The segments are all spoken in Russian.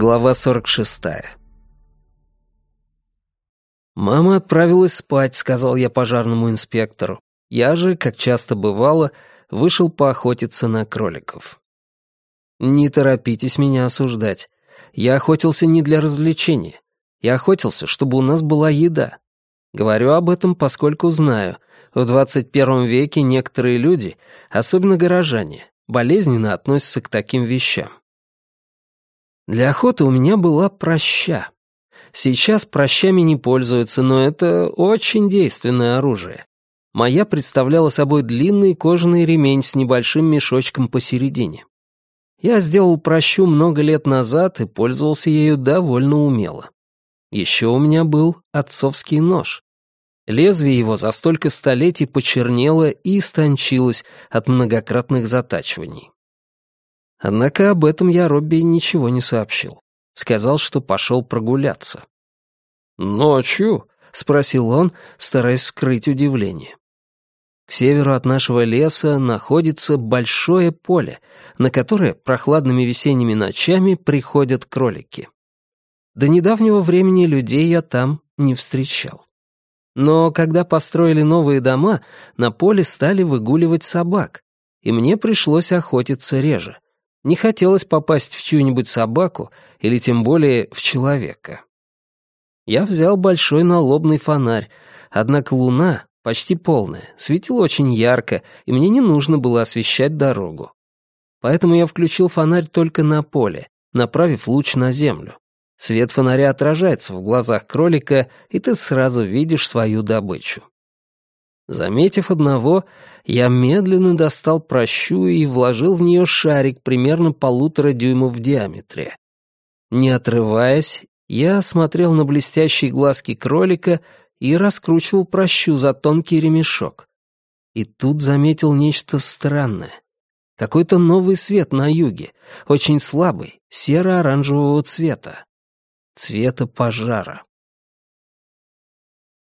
Глава 46. «Мама отправилась спать», — сказал я пожарному инспектору. Я же, как часто бывало, вышел поохотиться на кроликов. Не торопитесь меня осуждать. Я охотился не для развлечения. Я охотился, чтобы у нас была еда. Говорю об этом, поскольку знаю, в 21 веке некоторые люди, особенно горожане, болезненно относятся к таким вещам. Для охоты у меня была проща. Сейчас прощами не пользуются, но это очень действенное оружие. Моя представляла собой длинный кожаный ремень с небольшим мешочком посередине. Я сделал прощу много лет назад и пользовался ею довольно умело. Еще у меня был отцовский нож. Лезвие его за столько столетий почернело и истончилось от многократных затачиваний. Однако об этом я Робби ничего не сообщил. Сказал, что пошел прогуляться. «Ночью?» — спросил он, стараясь скрыть удивление. К северу от нашего леса находится большое поле, на которое прохладными весенними ночами приходят кролики. До недавнего времени людей я там не встречал. Но когда построили новые дома, на поле стали выгуливать собак, и мне пришлось охотиться реже — не хотелось попасть в чью-нибудь собаку или тем более в человека. Я взял большой налобный фонарь, однако луна, почти полная, светила очень ярко, и мне не нужно было освещать дорогу. Поэтому я включил фонарь только на поле, направив луч на землю. Свет фонаря отражается в глазах кролика, и ты сразу видишь свою добычу. Заметив одного, я медленно достал прощу и вложил в нее шарик примерно полутора дюймов в диаметре. Не отрываясь, я смотрел на блестящие глазки кролика и раскручивал прощу за тонкий ремешок. И тут заметил нечто странное. Какой-то новый свет на юге, очень слабый, серо-оранжевого цвета. Цвета пожара.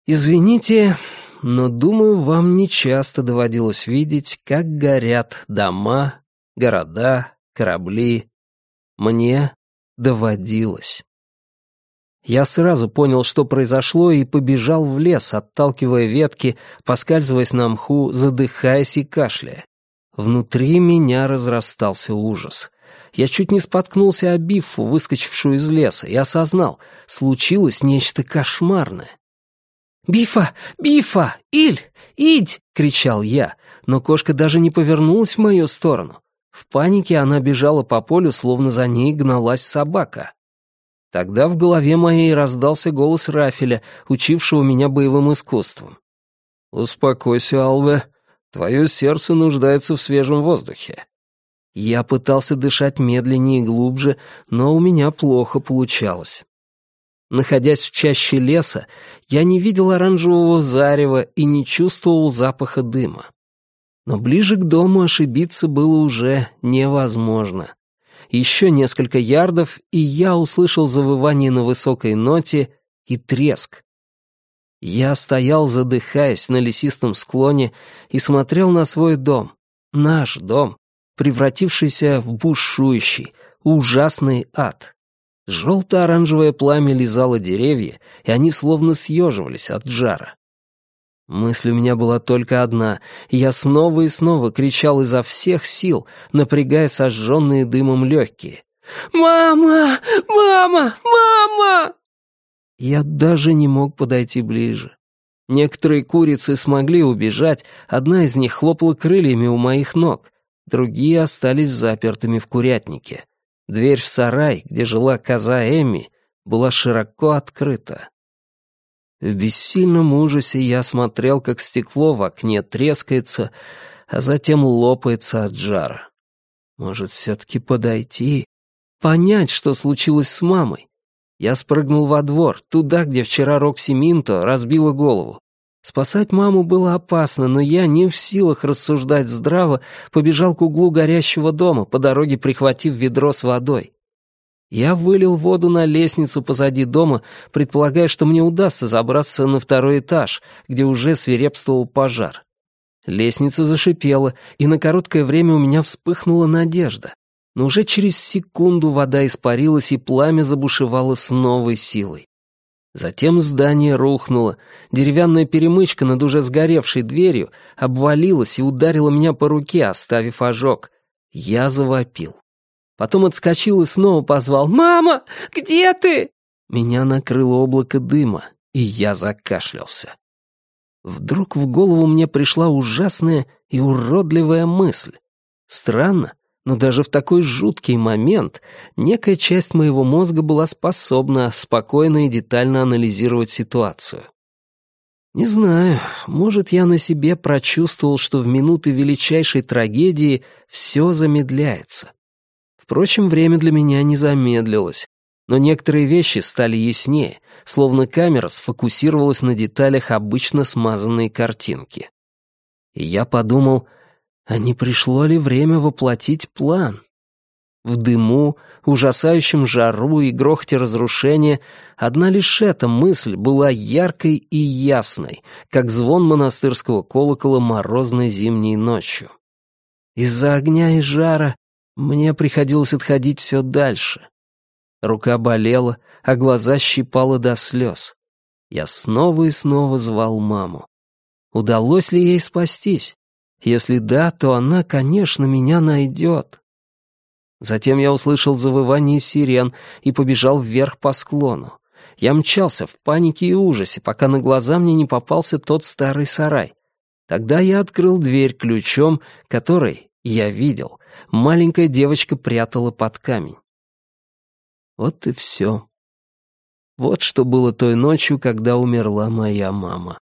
«Извините, но, думаю, вам не часто доводилось видеть, как горят дома, города, корабли. Мне доводилось. Я сразу понял, что произошло, и побежал в лес, отталкивая ветки, поскальзываясь на мху, задыхаясь и кашляя. Внутри меня разрастался ужас. Я чуть не споткнулся о Биффу, выскочившую из леса, и осознал, случилось нечто кошмарное. «Бифа! Бифа! Иль! Идь!» — кричал я, но кошка даже не повернулась в мою сторону. В панике она бежала по полю, словно за ней гналась собака. Тогда в голове моей раздался голос Рафеля, учившего меня боевым искусствам. «Успокойся, Алве. Твое сердце нуждается в свежем воздухе». Я пытался дышать медленнее и глубже, но у меня плохо получалось. Находясь в чаще леса, я не видел оранжевого зарева и не чувствовал запаха дыма. Но ближе к дому ошибиться было уже невозможно. Еще несколько ярдов, и я услышал завывание на высокой ноте и треск. Я стоял, задыхаясь на лесистом склоне, и смотрел на свой дом, наш дом, превратившийся в бушующий, ужасный ад. Желто-оранжевое пламя лизало деревья, и они словно съеживались от жара. Мысль у меня была только одна, и я снова и снова кричал изо всех сил, напрягая сожженные дымом легкие. «Мама! Мама! Мама!» Я даже не мог подойти ближе. Некоторые курицы смогли убежать, одна из них хлопала крыльями у моих ног, другие остались запертыми в курятнике. Дверь в сарай, где жила коза Эми, была широко открыта. В бессильном ужасе я смотрел, как стекло в окне трескается, а затем лопается от жара. Может, все-таки подойти, понять, что случилось с мамой? Я спрыгнул во двор, туда, где вчера Рокси Минто разбила голову. Спасать маму было опасно, но я, не в силах рассуждать здраво, побежал к углу горящего дома, по дороге прихватив ведро с водой. Я вылил воду на лестницу позади дома, предполагая, что мне удастся забраться на второй этаж, где уже свирепствовал пожар. Лестница зашипела, и на короткое время у меня вспыхнула надежда. но уже через секунду вода испарилась, и пламя забушевало с новой силой. Затем здание рухнуло, деревянная перемычка над уже сгоревшей дверью обвалилась и ударила меня по руке, оставив ожог. Я завопил. Потом отскочил и снова позвал «Мама, где ты?» Меня накрыло облако дыма, и я закашлялся. Вдруг в голову мне пришла ужасная и уродливая мысль. Странно, но даже в такой жуткий момент некая часть моего мозга была способна спокойно и детально анализировать ситуацию. Не знаю, может, я на себе прочувствовал, что в минуты величайшей трагедии все замедляется. Впрочем, время для меня не замедлилось, но некоторые вещи стали яснее, словно камера сфокусировалась на деталях обычно смазанной картинки. И я подумал, а не пришло ли время воплотить план? В дыму, ужасающем жару и грохоте разрушения одна лишь эта мысль была яркой и ясной, как звон монастырского колокола морозной зимней ночью. Из-за огня и жара мне приходилось отходить все дальше. Рука болела, а глаза щипало до слез. Я снова и снова звал маму. Удалось ли ей спастись? Если да, то она, конечно, меня найдет. Затем я услышал завывание сирен и побежал вверх по склону. Я мчался в панике и ужасе, пока на глаза мне не попался тот старый сарай. Тогда я открыл дверь ключом, который, я видел, маленькая девочка прятала под камень. Вот и все. Вот что было той ночью, когда умерла моя мама.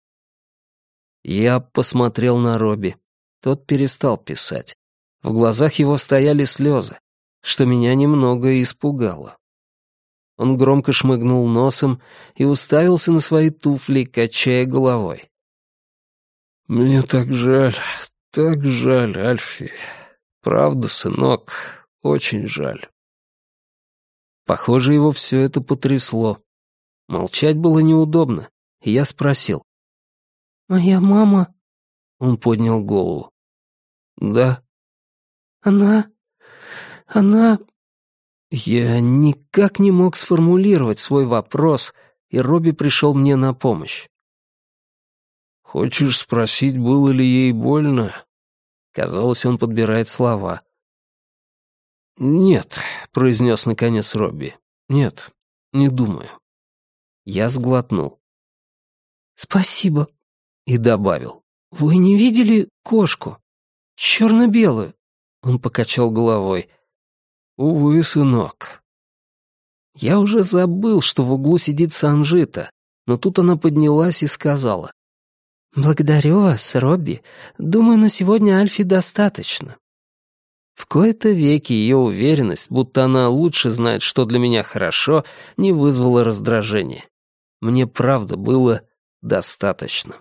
Я посмотрел на Робби. Тот перестал писать. В глазах его стояли слезы, что меня немного испугало. Он громко шмыгнул носом и уставился на свои туфли, качая головой. «Мне так жаль, так жаль, Альфи. Правда, сынок, очень жаль. Похоже, его все это потрясло. Молчать было неудобно, и я спросил. «Моя мама...» Он поднял голову. «Да». «Она... она...» Я никак не мог сформулировать свой вопрос, и Робби пришел мне на помощь. «Хочешь спросить, было ли ей больно?» Казалось, он подбирает слова. «Нет», — произнес наконец Робби. «Нет, не думаю». Я сглотнул. «Спасибо», — и добавил. «Вы не видели кошку? Черно-белую?» Он покачал головой. «Увы, сынок». Я уже забыл, что в углу сидит Санжита, но тут она поднялась и сказала. «Благодарю вас, Робби. Думаю, на сегодня Альфи достаточно». В кои-то веки ее уверенность, будто она лучше знает, что для меня хорошо, не вызвала раздражения. Мне правда было достаточно.